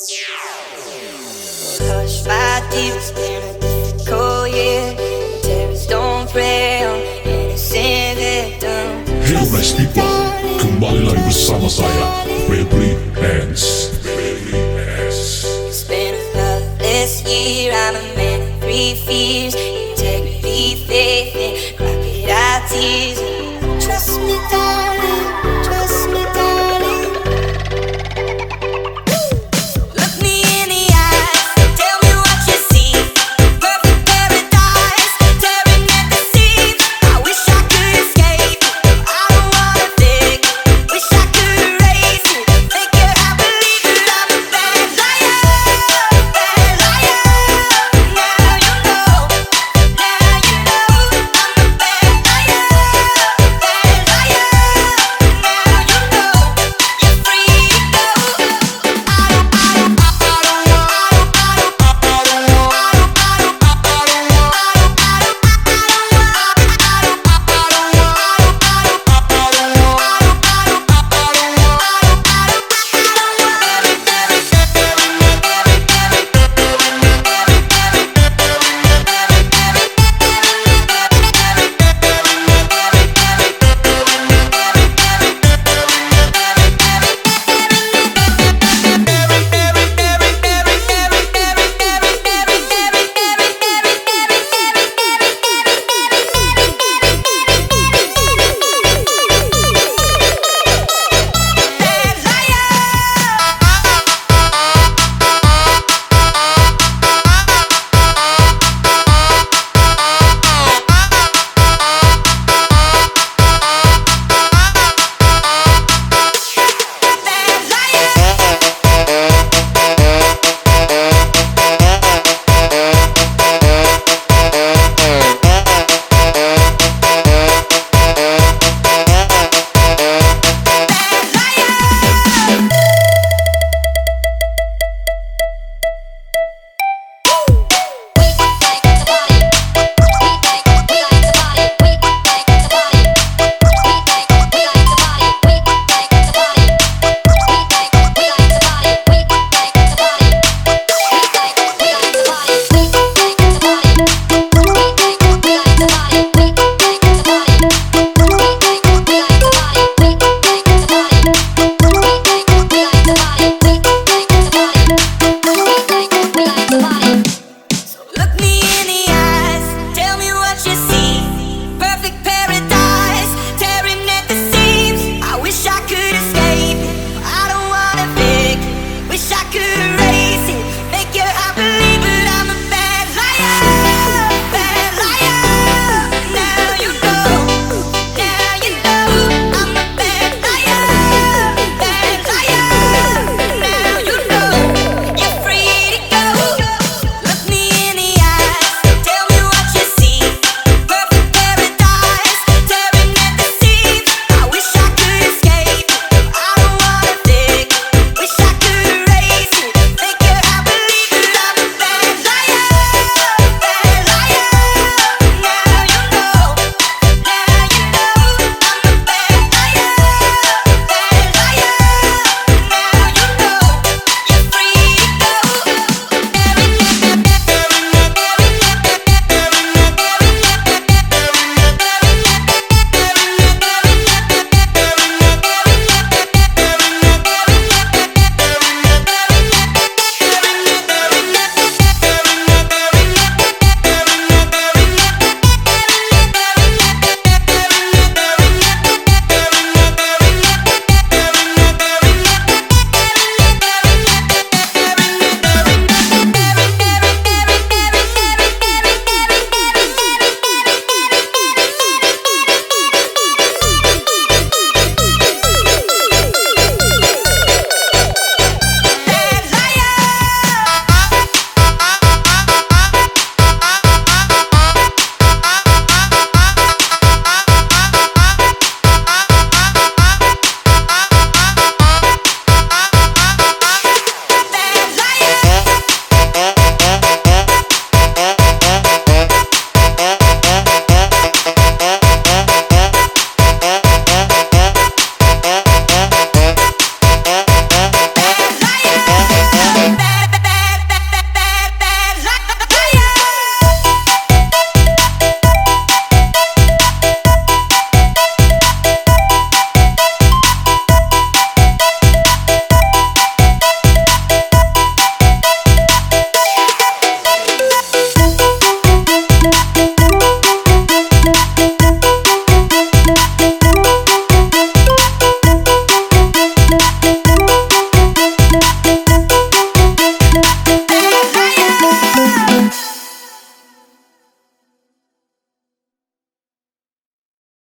Hush, my deep, it's been a difficult year. Terrorists don't prey on innocent victims. Hey nice people, kembali lagi bersama saya Febri